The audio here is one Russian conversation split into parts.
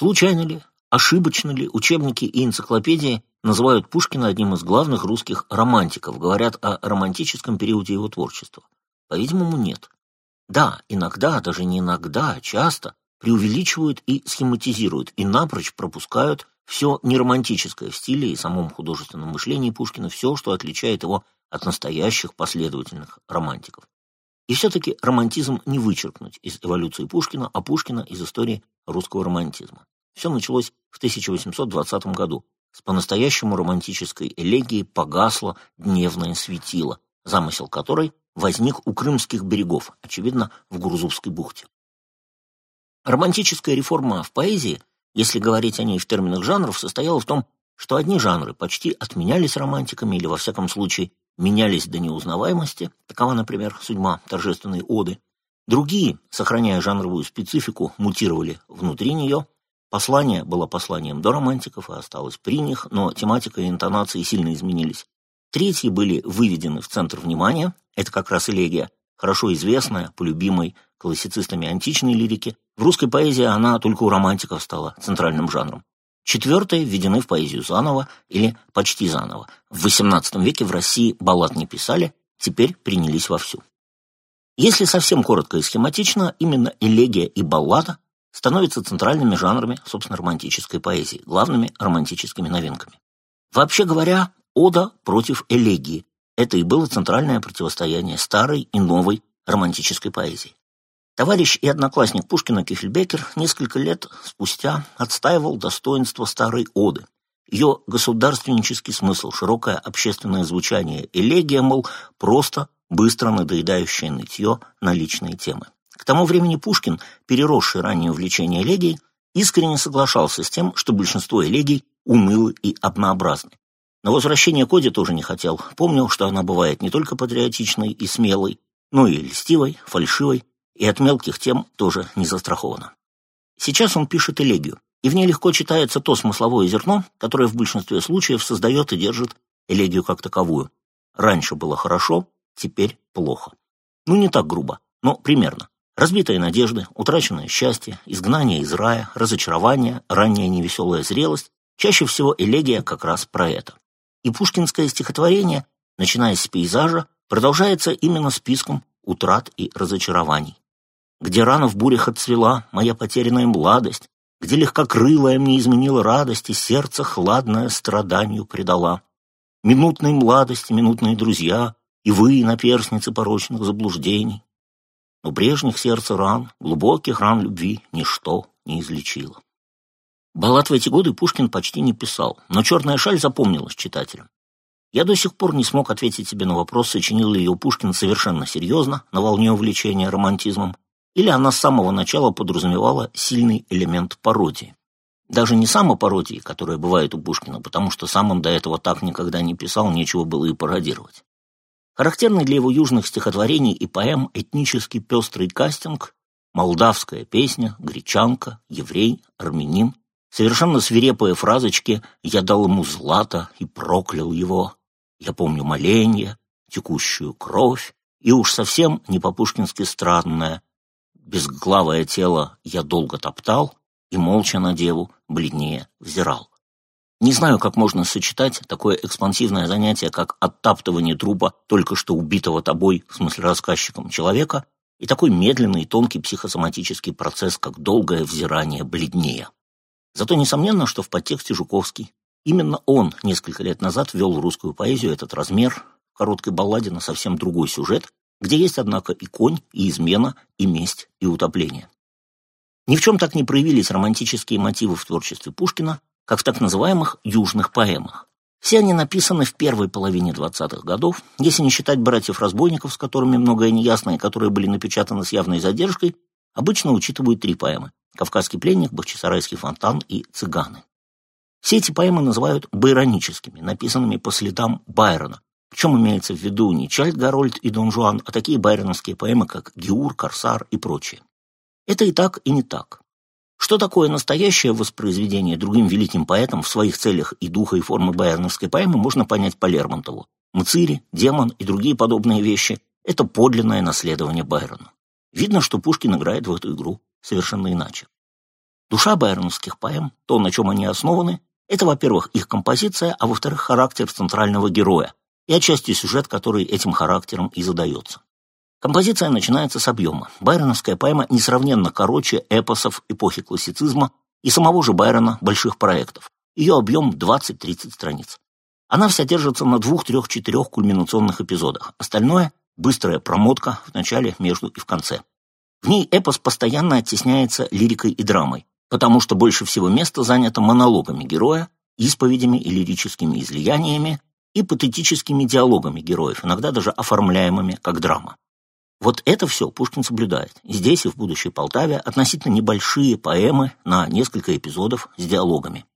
Случайно ли, ошибочно ли учебники и энциклопедии называют Пушкина одним из главных русских романтиков, говорят о романтическом периоде его творчества? По-видимому, нет. Да, иногда, даже не иногда, а часто преувеличивают и схематизируют, и напрочь пропускают все неромантическое в стиле и самом художественном мышлении Пушкина, все, что отличает его от настоящих последовательных романтиков. И все-таки романтизм не вычеркнуть из эволюции Пушкина, а Пушкина из истории русского романтизма. Все началось в 1820 году. С по-настоящему романтической элегии погасло дневное светило, замысел которой возник у крымских берегов, очевидно, в Гурзувской бухте. Романтическая реформа в поэзии, если говорить о ней в терминах жанров, состояла в том, что одни жанры почти отменялись романтиками или, во всяком случае, менялись до неузнаваемости, такова, например, судьба торжественной оды, другие, сохраняя жанровую специфику, мутировали внутри нее, послание было посланием до романтиков и осталось при них, но тематика и интонации сильно изменились. Третьи были выведены в центр внимания, это как раз элегия, хорошо известная, полюбимой классицистами античной лирики. В русской поэзии она только у романтиков стала центральным жанром. Четвертые введены в поэзию заново или почти заново. В XVIII веке в России баллад не писали, теперь принялись вовсю. Если совсем коротко и схематично, именно элегия и баллада становятся центральными жанрами, собственно, романтической поэзии, главными романтическими новинками. Вообще говоря, ода против элегии, это и было центральное противостояние старой и новой романтической поэзии. Товарищ и одноклассник Пушкина Кефельбекер несколько лет спустя отстаивал достоинство старой оды. Ее государственнический смысл, широкое общественное звучание, элегия, мол, просто быстро надоедающее нытье на личные темы. К тому времени Пушкин, переросший ранее увлечение элегией, искренне соглашался с тем, что большинство элегий унылы и однообразны. На возвращение к Оде тоже не хотел. Помнил, что она бывает не только патриотичной и смелой, но и льстивой, фальшивой, и от мелких тем тоже не застрахована. Сейчас он пишет элегию, и в ней легко читается то смысловое зерно, которое в большинстве случаев создает и держит элегию как таковую. Раньше было хорошо, теперь плохо. Ну, не так грубо, но примерно. Разбитые надежды, утраченное счастье, изгнание из рая, разочарование, ранняя невеселая зрелость. Чаще всего элегия как раз про это. И пушкинское стихотворение, начиная с пейзажа, продолжается именно списком утрат и разочарований. Где рано в бурях отцвела моя потерянная младость, где легкокрылая мне изменила радость и сердце хладное страданию предала. Минутной младости, минутные друзья, и вы, наперсницы порочных заблуждений. Но прежних сердца ран, глубоких ран любви, ничто не излечило. Баллад в эти годы Пушкин почти не писал, но «Черная шаль» запомнилась читателям. Я до сих пор не смог ответить себе на вопрос, сочинил ли ее Пушкин совершенно серьезно, на волне увлечения романтизмом, или она с самого начала подразумевала сильный элемент пародии. Даже не самопародии, которая бывает у Пушкина, потому что сам он до этого так никогда не писал, нечего было и пародировать. Характерный для его южных стихотворений и поэм этнический пестрый кастинг, молдавская песня, гречанка, еврей, армянин, Совершенно свирепые фразочки «я дал ему злато и проклял его», «я помню моленье», «текущую кровь» и уж совсем не по-пушкински странное «безглавое тело я долго топтал и молча на деву бледнее взирал». Не знаю, как можно сочетать такое экспансивное занятие, как оттаптывание трупа только что убитого тобой, в смысле рассказчиком, человека, и такой медленный и тонкий психосоматический процесс, как долгое взирание бледнее. Зато несомненно, что в подтексте Жуковский. Именно он несколько лет назад ввел в русскую поэзию этот размер короткой балладе на совсем другой сюжет, где есть, однако, и конь, и измена, и месть, и утопление. Ни в чем так не проявились романтические мотивы в творчестве Пушкина, как в так называемых «южных поэмах». Все они написаны в первой половине 20-х годов, если не считать «Братьев-разбойников», с которыми многое неясно и которые были напечатаны с явной задержкой, обычно учитывают три поэмы «Кавказский пленник», «Бахчисарайский фонтан» и «Цыганы». Все эти поэмы называют байроническими, написанными по следам Байрона, причем имеется в виду не Чальд Гарольд и Дон Жуан, а такие байроновские поэмы, как Геур, Корсар и прочие. Это и так, и не так. Что такое настоящее воспроизведение другим великим поэтам в своих целях и духа и формы байроновской поэмы можно понять по Лермонтову. Мцири, Демон и другие подобные вещи – это подлинное наследование Байрона. Видно, что Пушкин играет в эту игру совершенно иначе. Душа байроновских поэм, то, на чем они основаны, это, во-первых, их композиция, а во-вторых, характер центрального героя и отчасти сюжет, который этим характером и задается. Композиция начинается с объема. Байроновская поэма несравненно короче эпосов эпохи классицизма и самого же Байрона больших проектов. Ее объем 20-30 страниц. Она вся держится на двух, трех, четырех кульминационных эпизодах. Остальное — быстрая промотка в начале, между и в конце. В ней эпос постоянно оттесняется лирикой и драмой, потому что больше всего места занято монологами героя, исповедями и лирическими излияниями и патетическими диалогами героев, иногда даже оформляемыми как драма. Вот это все Пушкин соблюдает. Здесь, и в будущей Полтаве относительно небольшие поэмы на несколько эпизодов с диалогами.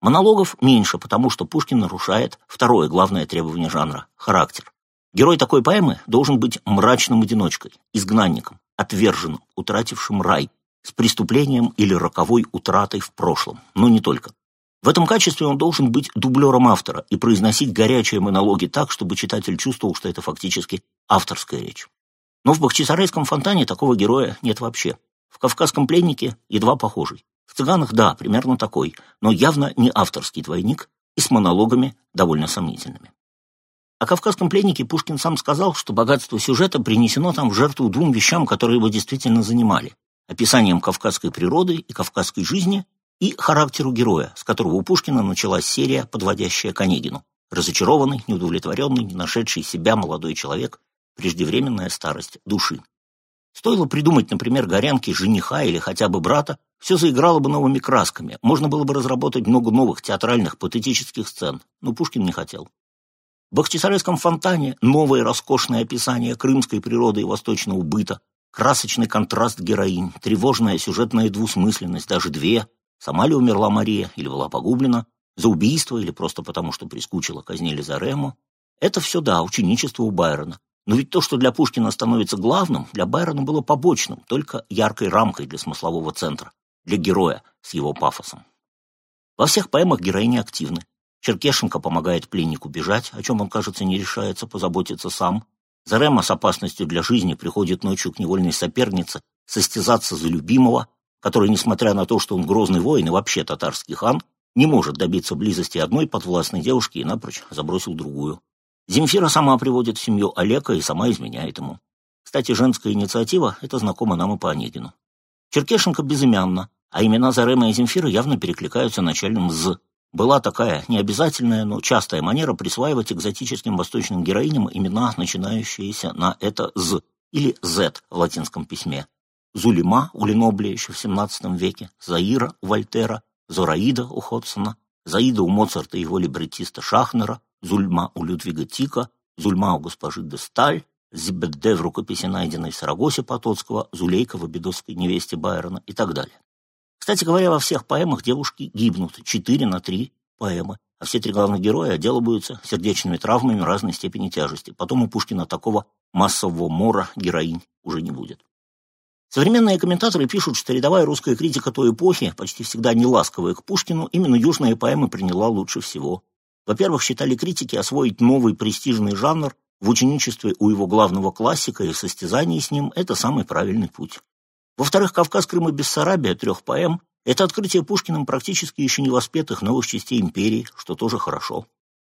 Монологов меньше, потому что Пушкин нарушает второе главное требование жанра – характер. Герой такой поэмы должен быть мрачным одиночкой, изгнанником, отверженным, утратившим рай, с преступлением или роковой утратой в прошлом, но не только. В этом качестве он должен быть дублером автора и произносить горячие монологи так, чтобы читатель чувствовал, что это фактически авторская речь. Но в Бахчисарайском фонтане такого героя нет вообще. В «Кавказском пленнике» едва похожий. В «Цыганах» да, примерно такой, но явно не авторский двойник и с монологами довольно сомнительными. О «Кавказском пленнике» Пушкин сам сказал, что богатство сюжета принесено там в жертву двум вещам, которые его действительно занимали описанием кавказской природы и кавказской жизни и характеру героя, с которого у Пушкина началась серия, подводящая к Онегину. Разочарованный, неудовлетворенный, не нашедший себя молодой человек, преждевременная старость души. Стоило придумать, например, горянки жениха или хотя бы брата, все заиграло бы новыми красками, можно было бы разработать много новых театральных патетических сцен, но Пушкин не хотел. В Бахчисарайском фонтане новое роскошное описание крымской природы и восточного быта, Красочный контраст героинь, тревожная сюжетная двусмысленность, даже две. Сама ли умерла Мария или была погублена? За убийство или просто потому, что прискучила, казнили за Рему? Это все, да, ученичество у Байрона. Но ведь то, что для Пушкина становится главным, для Байрона было побочным, только яркой рамкой для смыслового центра, для героя с его пафосом. Во всех поэмах героини активны. Черкешенко помогает пленнику бежать, о чем он, кажется, не решается позаботиться сам. Зарема с опасностью для жизни приходит ночью к невольной сопернице состязаться за любимого, который, несмотря на то, что он грозный воин и вообще татарский хан, не может добиться близости одной подвластной девушки и напрочь забросил другую. Земфира сама приводит в семью Олега и сама изменяет ему. Кстати, женская инициатива — это знакомо нам и по Онегину. Черкешенко безымянна, а имена Зарема и Земфира явно перекликаются начальным «з», была такая необязательная, но частая манера присваивать экзотическим восточным героиням имена, начинающиеся на это «з» или «з» в латинском письме. Зулима у Ленобля еще в XVII веке, Заира у Вольтера, Зораида у Ходсона, Заида у Моцарта и его либретиста Шахнера, Зульма у Людвига Тика, Зульма у госпожи де Сталь, Зибедде в рукописи, найденной в Сарагосе Потоцкого, Зулейка в обедовской невесте Байрона и так далее. Кстати говоря, во всех поэмах девушки гибнут, четыре на три поэмы, а все три главных героя отделываются сердечными травмами разной степени тяжести. Потом у Пушкина такого массового мора героинь уже не будет. Современные комментаторы пишут, что рядовая русская критика той эпохи, почти всегда не ласковая к Пушкину, именно южные поэмы приняла лучше всего. Во-первых, считали критики освоить новый престижный жанр в ученичестве у его главного классика и состязании с ним – это самый правильный путь. Во-вторых, «Кавказ, Крым и Бессарабия» трех поэм – это открытие Пушкиным практически еще не воспетых новых частей империи, что тоже хорошо.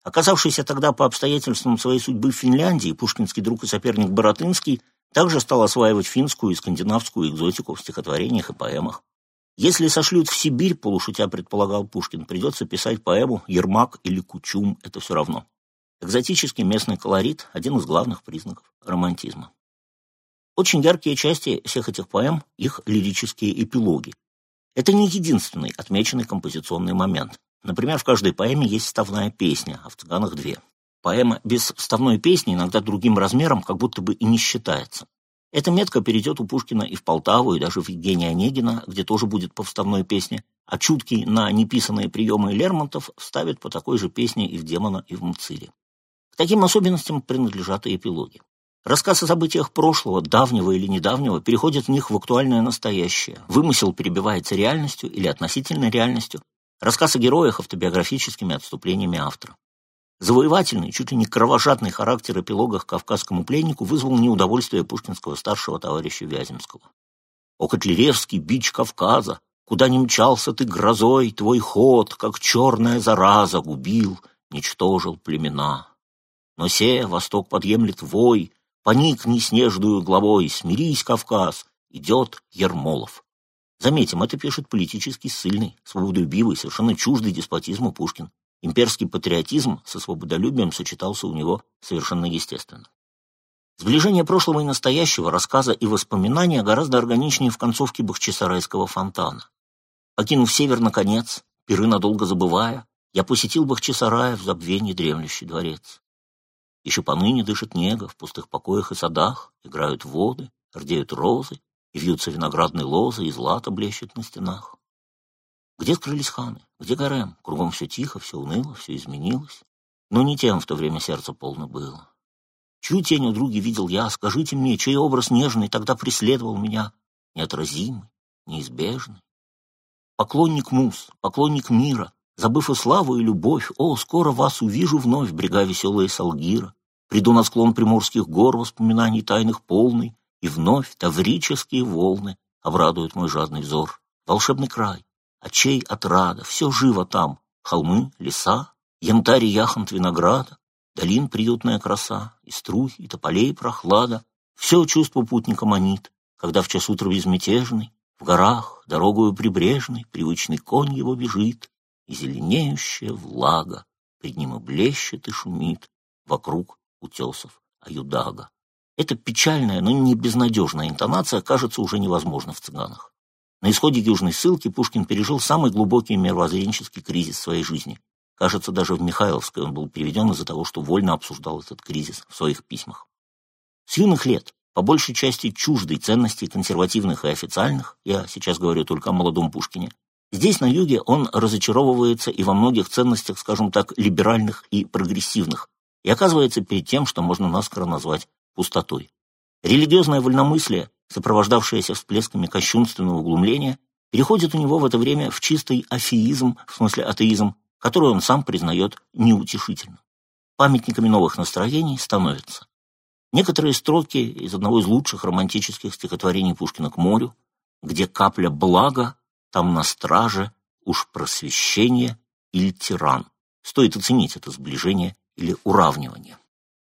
Оказавшийся тогда по обстоятельствам своей судьбы в Финляндии, пушкинский друг и соперник Боротынский также стал осваивать финскую и скандинавскую экзотику в стихотворениях и поэмах. Если сошлют в Сибирь, полушутя предполагал Пушкин, придется писать поэму «Ермак» или «Кучум» — это все равно. Экзотический местный колорит – один из главных признаков романтизма. Очень яркие части всех этих поэм – их лирические эпилоги. Это не единственный отмеченный композиционный момент. Например, в каждой поэме есть вставная песня, а в «Цыганах» две. Поэма без вставной песни иногда другим размером как будто бы и не считается. Эта метка перейдет у Пушкина и в Полтаву, и даже в Евгения Онегина, где тоже будет по вставной песне, а чуткий на неписанные приемы Лермонтов вставит по такой же песне и в «Демона», и в «Мцире». К таким особенностям принадлежат и эпилоги. Рассказ о событиях прошлого, давнего или недавнего, переходит в них в актуальное настоящее. Вымысел перебивается реальностью или относительной реальностью. Рассказ о героях автобиографическими отступлениями автора. Завоевательный, чуть ли не кровожадный характер эпилога к кавказскому пленнику вызвал неудовольствие пушкинского старшего товарища Вяземского. О, Котляревский, бич Кавказа! Куда ни мчался ты грозой, твой ход, как черная зараза, губил, ничтожил племена. Но се, восток подъемлет вой, поникни снежную главой, смирись, Кавказ, идет Ермолов. Заметим, это пишет политически сильный, свободолюбивый, совершенно чуждый деспотизму Пушкин. Имперский патриотизм со свободолюбием сочетался у него совершенно естественно. Сближение прошлого и настоящего, рассказа и воспоминания гораздо органичнее в концовке Бахчисарайского фонтана. Покинув север, наконец, пиры надолго забывая, я посетил Бахчисарая в забвении дремлющий дворец. Еще поныне дышит нега, в пустых покоях и садах играют воды, рдеют розы, и вьются виноградные лозы, и злато блещет на стенах. Где скрылись ханы? Где гарем? Кругом все тихо, все уныло, все изменилось. Но не тем в то время сердце полно было. Чью тень у други видел я? Скажите мне, чей образ нежный тогда преследовал меня? Неотразимый, неизбежный. Поклонник мус, поклонник мира, забыв и славу, и любовь, о, скоро вас увижу вновь, брега веселые Салгира. Приду на склон приморских гор, воспоминаний тайных полный, и вновь таврические волны обрадуют мой жадный взор. Волшебный край, очей отрада, все живо там. Холмы, леса, янтарь и яхонт винограда, долин приютная краса, и струй, и тополей прохлада. Все чувство путника манит, когда в час утра безмятежный, в горах, дорогою прибрежной, привычный конь его бежит, и зеленеющая влага пред ним и блещет и шумит вокруг утесов Аюдага. Эта печальная, но не безнадежная интонация кажется уже невозможна в цыганах. На исходе южной ссылки Пушкин пережил самый глубокий мировоззренческий кризис своей жизни. Кажется, даже в Михайловской он был приведен из-за того, что вольно обсуждал этот кризис в своих письмах. С юных лет, по большей части чуждой ценностей консервативных и официальных, я сейчас говорю только о молодом Пушкине, здесь, на юге, он разочаровывается и во многих ценностях, скажем так, либеральных и прогрессивных, и оказывается перед тем, что можно наскоро назвать пустотой. Религиозное вольномыслие сопровождавшееся всплесками кощунственного углумления, переходит у него в это время в чистый афеизм, в смысле атеизм, который он сам признает неутешительным. Памятниками новых настроений становятся некоторые строки из одного из лучших романтических стихотворений Пушкина «К морю», где капля блага, там на страже уж просвещение или тиран. Стоит оценить это сближение или уравнивание.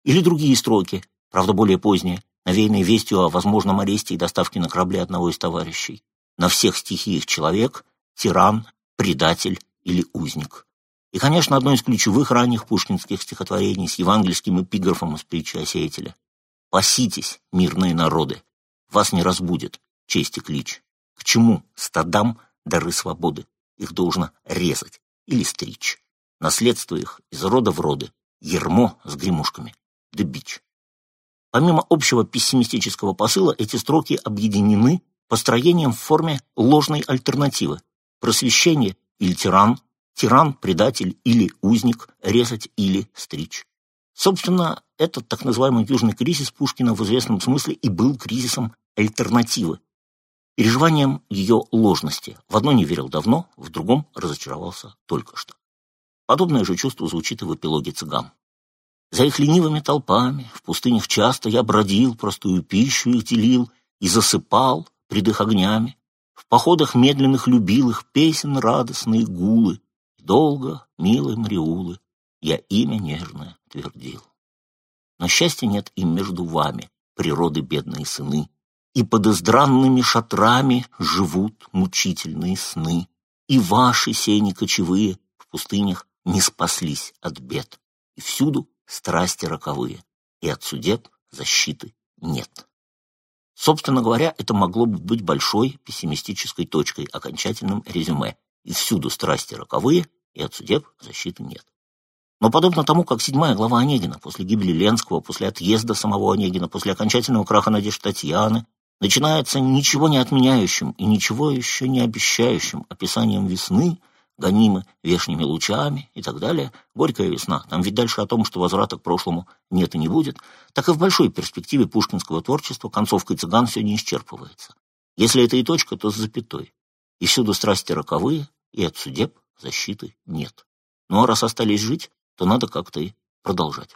Или другие строки, правда более поздние, навеянный вестью о возможном аресте и доставке на корабле одного из товарищей. На всех стихиях человек, тиран, предатель или узник. И, конечно, одно из ключевых ранних пушкинских стихотворений с евангельским эпиграфом из притчи о сеятеле. «Паситесь, мирные народы, вас не разбудит честь и клич. К чему стадам дары свободы? Их должно резать или стричь. Наследство их из рода в роды, ермо с гремушками, да бич. Помимо общего пессимистического посыла, эти строки объединены построением в форме ложной альтернативы. Просвещение или тиран, тиран, предатель или узник, резать или стричь. Собственно, этот так называемый южный кризис Пушкина в известном смысле и был кризисом альтернативы, переживанием ее ложности. В одно не верил давно, в другом разочаровался только что. Подобное же чувство звучит и в эпилоге «Цыган». За их ленивыми толпами в пустынях часто я бродил, простую пищу их делил и засыпал пред их огнями. В походах медленных любил их песен радостные гулы. Долго, милой Мариулы, я имя нежное твердил. Но счастья нет и между вами, природы бедные сыны, и под издранными шатрами живут мучительные сны, и ваши сени кочевые в пустынях не спаслись от бед, и всюду страсти роковые, и от судеб защиты нет. Собственно говоря, это могло бы быть большой пессимистической точкой, окончательным резюме. И всюду страсти роковые, и от судеб защиты нет. Но подобно тому, как седьмая глава Онегина, после гибели Ленского, после отъезда самого Онегина, после окончательного краха надежд Татьяны, начинается ничего не отменяющим и ничего еще не обещающим описанием весны – гонимы вешними лучами и так далее, горькая весна, там ведь дальше о том, что возврата к прошлому нет и не будет, так и в большой перспективе пушкинского творчества концовкой цыган все не исчерпывается. Если это и точка, то с запятой. И всюду страсти роковые, и от судеб защиты нет. Ну а раз остались жить, то надо как-то и продолжать.